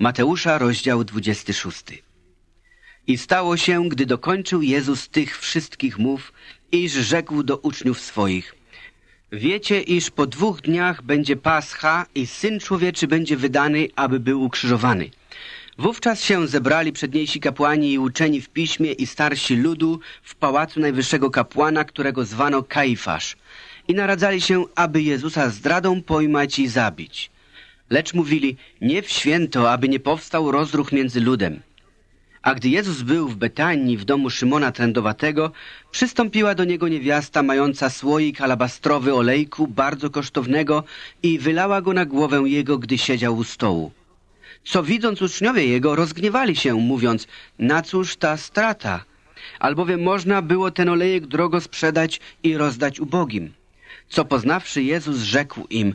Mateusza, rozdział 26. I stało się, gdy dokończył Jezus tych wszystkich mów, iż rzekł do uczniów swoich. Wiecie, iż po dwóch dniach będzie Pascha i Syn Człowieczy będzie wydany, aby był ukrzyżowany. Wówczas się zebrali przedniejsi kapłani i uczeni w piśmie i starsi ludu w pałacu najwyższego kapłana, którego zwano Kaifasz. I naradzali się, aby Jezusa zdradą pojmać i zabić. Lecz mówili, nie w święto, aby nie powstał rozruch między ludem. A gdy Jezus był w Betanii w domu Szymona Trędowatego, przystąpiła do niego niewiasta mająca słoik alabastrowy olejku bardzo kosztownego i wylała go na głowę jego, gdy siedział u stołu. Co widząc uczniowie jego, rozgniewali się, mówiąc, na cóż ta strata? Albowiem można było ten olejek drogo sprzedać i rozdać ubogim. Co poznawszy Jezus, rzekł im,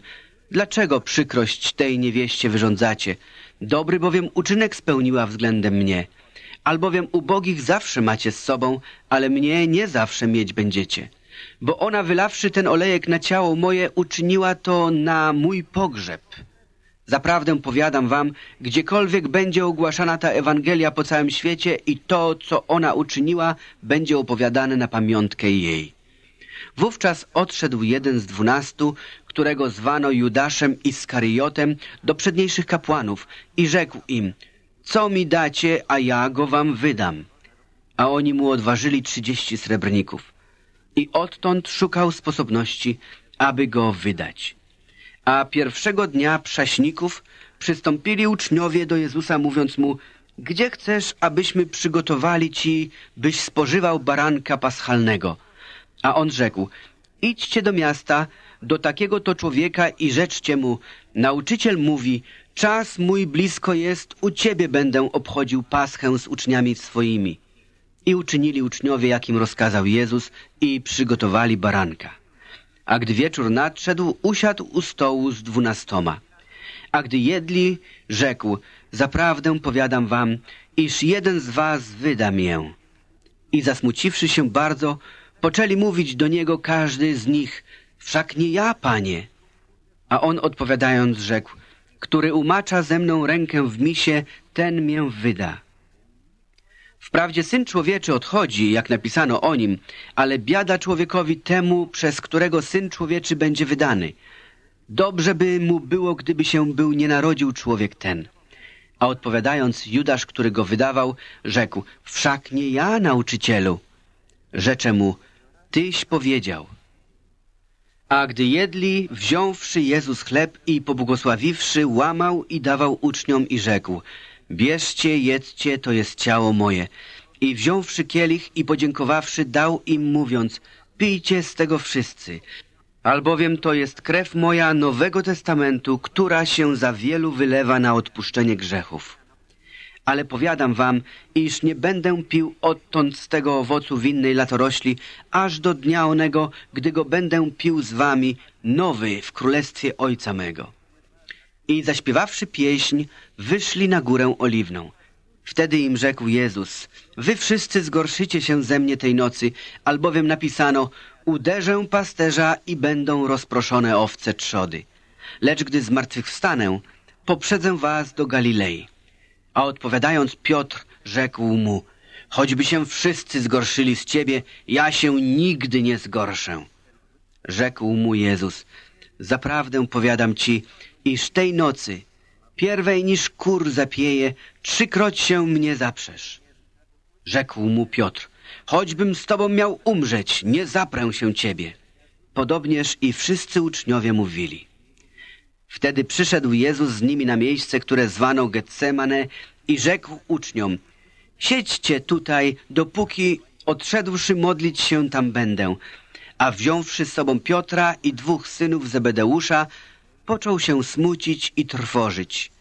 dlaczego przykrość tej niewieście wyrządzacie? Dobry bowiem uczynek spełniła względem mnie. Albowiem ubogich zawsze macie z sobą, ale mnie nie zawsze mieć będziecie. Bo ona wylawszy ten olejek na ciało moje, uczyniła to na mój pogrzeb. Zaprawdę powiadam wam, gdziekolwiek będzie ogłaszana ta Ewangelia po całym świecie i to, co ona uczyniła, będzie opowiadane na pamiątkę jej. Wówczas odszedł jeden z dwunastu, którego zwano Judaszem Iskariotem, do przedniejszych kapłanów i rzekł im, co mi dacie, a ja go wam wydam. A oni mu odważyli trzydzieści srebrników. I odtąd szukał sposobności, aby go wydać. A pierwszego dnia prześników przystąpili uczniowie do Jezusa, mówiąc mu, gdzie chcesz, abyśmy przygotowali ci, byś spożywał baranka paschalnego? A on rzekł, idźcie do miasta, do takiego to człowieka i rzeczcie mu, nauczyciel mówi, czas mój blisko jest, u ciebie będę obchodził paschę z uczniami swoimi. I uczynili uczniowie, jakim rozkazał Jezus i przygotowali baranka. A gdy wieczór nadszedł, usiadł u stołu z dwunastoma. A gdy jedli, rzekł, zaprawdę powiadam wam, iż jeden z was wyda mię. I zasmuciwszy się bardzo, poczęli mówić do niego każdy z nich, wszak nie ja, panie. A on odpowiadając rzekł, który umacza ze mną rękę w misie, ten mię wyda. Wprawdzie Syn Człowieczy odchodzi, jak napisano o nim, ale biada człowiekowi temu, przez którego Syn Człowieczy będzie wydany. Dobrze by mu było, gdyby się był nie narodził człowiek ten. A odpowiadając, Judasz, który go wydawał, rzekł, wszak nie ja, nauczycielu. Rzecze mu, tyś powiedział. A gdy jedli, wziąwszy Jezus chleb i pobłogosławiwszy, łamał i dawał uczniom i rzekł, bierzcie, jedzcie, to jest ciało moje. I wziąwszy kielich i podziękowawszy, dał im mówiąc, pijcie z tego wszyscy, albowiem to jest krew moja Nowego Testamentu, która się za wielu wylewa na odpuszczenie grzechów. Ale powiadam wam, iż nie będę pił odtąd z tego owocu winnej latorośli, aż do dnia onego, gdy go będę pił z wami, nowy w królestwie Ojca mego. I zaśpiewawszy pieśń, wyszli na górę oliwną. Wtedy im rzekł Jezus, wy wszyscy zgorszycie się ze mnie tej nocy, albowiem napisano, uderzę pasterza i będą rozproszone owce trzody. Lecz gdy zmartwychwstanę, poprzedzę was do Galilei. A odpowiadając Piotr rzekł mu, choćby się wszyscy zgorszyli z ciebie, ja się nigdy nie zgorszę. Rzekł mu Jezus, zaprawdę powiadam ci, iż tej nocy, pierwej niż kur zapieje, trzykroć się mnie zaprzesz. Rzekł mu Piotr, choćbym z tobą miał umrzeć, nie zaprę się ciebie. Podobnież i wszyscy uczniowie mówili. Wtedy przyszedł Jezus z nimi na miejsce, które zwano Getsemane i rzekł uczniom, siedźcie tutaj, dopóki odszedłszy modlić się tam będę. A wziąwszy z sobą Piotra i dwóch synów Zebedeusza, począł się smucić i trwożyć.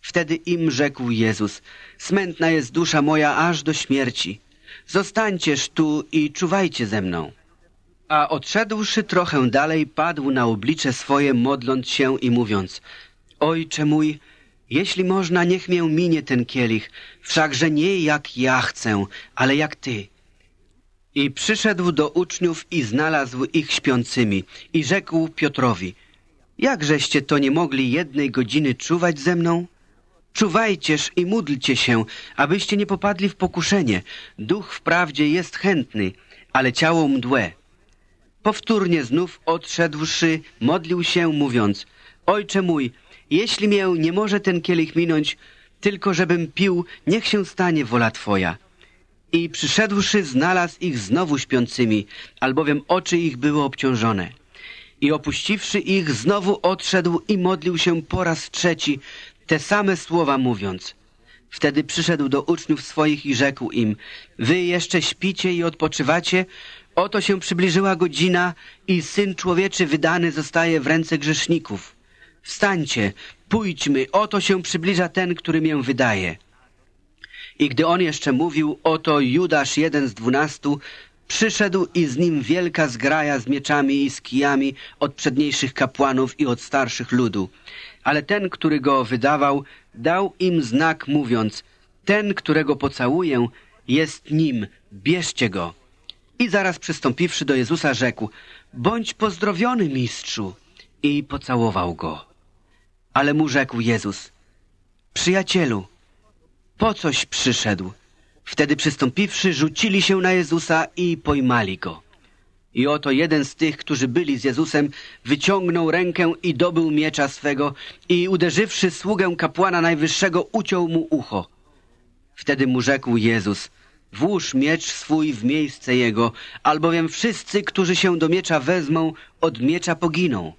Wtedy im rzekł Jezus, smętna jest dusza moja aż do śmierci. Zostańcież tu i czuwajcie ze mną. A odszedłszy trochę dalej, padł na oblicze swoje, modląc się i mówiąc, Ojcze mój, jeśli można, niech mię minie ten kielich, wszakże nie jak ja chcę, ale jak Ty. I przyszedł do uczniów i znalazł ich śpiącymi i rzekł Piotrowi, jakżeście to nie mogli jednej godziny czuwać ze mną? Czuwajcież i módlcie się, abyście nie popadli w pokuszenie. Duch wprawdzie jest chętny, ale ciało mdłe. Powtórnie znów odszedłszy, modlił się, mówiąc, Ojcze mój, jeśli mię nie może ten kielich minąć, tylko żebym pił, niech się stanie wola Twoja. I przyszedłszy, znalazł ich znowu śpiącymi, albowiem oczy ich były obciążone. I opuściwszy ich, znowu odszedł i modlił się po raz trzeci, te same słowa mówiąc. Wtedy przyszedł do uczniów swoich i rzekł im, wy jeszcze śpicie i odpoczywacie? Oto się przybliżyła godzina i Syn Człowieczy wydany zostaje w ręce grzeszników. Wstańcie, pójdźmy, oto się przybliża ten, który mię wydaje. I gdy on jeszcze mówił, oto Judasz, jeden z dwunastu, przyszedł i z nim wielka zgraja z mieczami i z kijami od przedniejszych kapłanów i od starszych ludu. Ale ten, który go wydawał, dał im znak mówiąc, ten, którego pocałuję, jest nim, bierzcie go. I zaraz przystąpiwszy do Jezusa rzekł, bądź pozdrowiony, mistrzu. I pocałował go. Ale mu rzekł Jezus, przyjacielu, po coś przyszedł? Wtedy przystąpiwszy, rzucili się na Jezusa i pojmali go. I oto jeden z tych, którzy byli z Jezusem, wyciągnął rękę i dobył miecza swego i uderzywszy sługę kapłana najwyższego, uciął mu ucho. Wtedy mu rzekł Jezus, włóż miecz swój w miejsce jego, albowiem wszyscy, którzy się do miecza wezmą, od miecza poginą.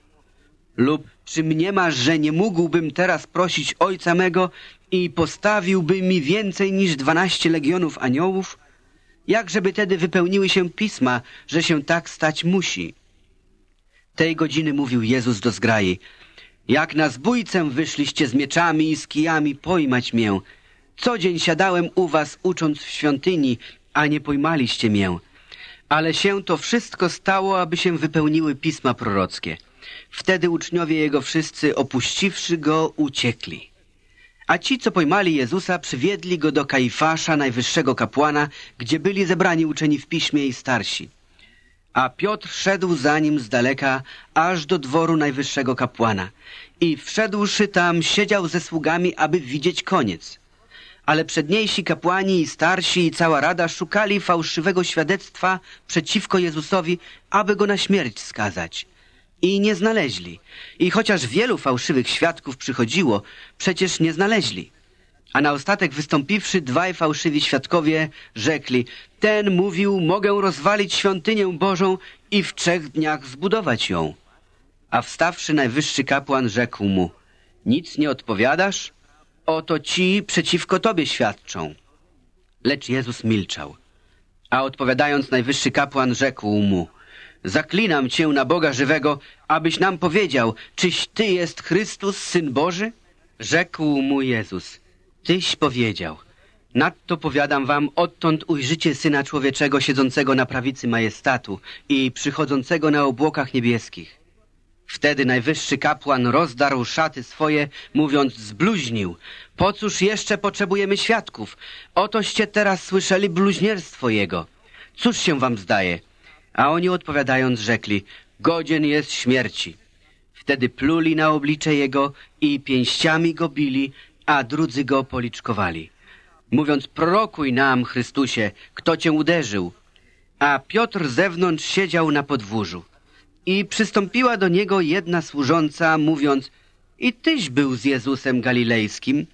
Lub czy mnie masz, że nie mógłbym teraz prosić Ojca mego i postawiłby mi więcej niż dwanaście legionów aniołów? Jakżeby tedy wypełniły się pisma, że się tak stać musi? Tej godziny mówił Jezus do zgrai. Jak na zbójcę wyszliście z mieczami i z kijami pojmać mię. Co dzień siadałem u was, ucząc w świątyni, a nie pojmaliście mię. Ale się to wszystko stało, aby się wypełniły pisma prorockie. Wtedy uczniowie Jego wszyscy, opuściwszy Go, uciekli. A ci, co pojmali Jezusa, przywiedli Go do Kaifasza, najwyższego kapłana, gdzie byli zebrani uczeni w piśmie i starsi. A Piotr szedł za nim z daleka, aż do dworu najwyższego kapłana. I wszedłszy tam, siedział ze sługami, aby widzieć koniec. Ale przedniejsi kapłani i starsi i cała rada szukali fałszywego świadectwa przeciwko Jezusowi, aby go na śmierć skazać – i nie znaleźli. I chociaż wielu fałszywych świadków przychodziło, przecież nie znaleźli. A na ostatek wystąpiwszy dwaj fałszywi świadkowie rzekli, ten mówił, mogę rozwalić świątynię Bożą i w trzech dniach zbudować ją. A wstawszy najwyższy kapłan rzekł mu, nic nie odpowiadasz? Oto ci przeciwko tobie świadczą. Lecz Jezus milczał. A odpowiadając najwyższy kapłan rzekł mu, Zaklinam cię na Boga żywego, abyś nam powiedział, czyś ty jest Chrystus, Syn Boży? Rzekł mu Jezus, tyś powiedział. Nadto powiadam wam, odtąd ujrzycie Syna Człowieczego siedzącego na prawicy majestatu i przychodzącego na obłokach niebieskich. Wtedy najwyższy kapłan rozdarł szaty swoje, mówiąc, zbluźnił. Po cóż jeszcze potrzebujemy świadków? Otoście teraz słyszeli bluźnierstwo jego. Cóż się wam zdaje? A oni odpowiadając rzekli, godzien jest śmierci. Wtedy pluli na oblicze jego i pięściami go bili, a drudzy go policzkowali. Mówiąc, prorokuj nam, Chrystusie, kto cię uderzył. A Piotr zewnątrz siedział na podwórzu. I przystąpiła do niego jedna służąca, mówiąc, i tyś był z Jezusem Galilejskim.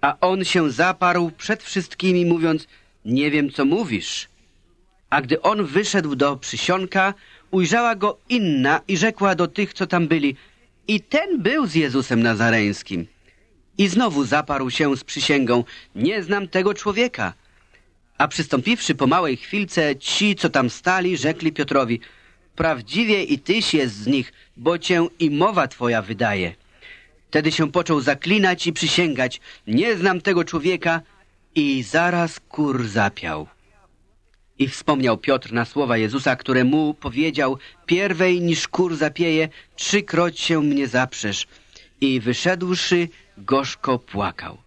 A on się zaparł przed wszystkimi, mówiąc, nie wiem, co mówisz. A gdy on wyszedł do przysionka, ujrzała go inna i rzekła do tych, co tam byli, i ten był z Jezusem Nazareńskim. I znowu zaparł się z przysięgą, nie znam tego człowieka. A przystąpiwszy po małej chwilce, ci, co tam stali, rzekli Piotrowi, prawdziwie i tyś jest z nich, bo cię i mowa twoja wydaje. Wtedy się począł zaklinać i przysięgać, nie znam tego człowieka i zaraz kur zapiał. I wspomniał Piotr na słowa Jezusa, które mu powiedział, pierwej niż kur zapieje, trzykroć się mnie zaprzesz. I wyszedłszy, gorzko płakał.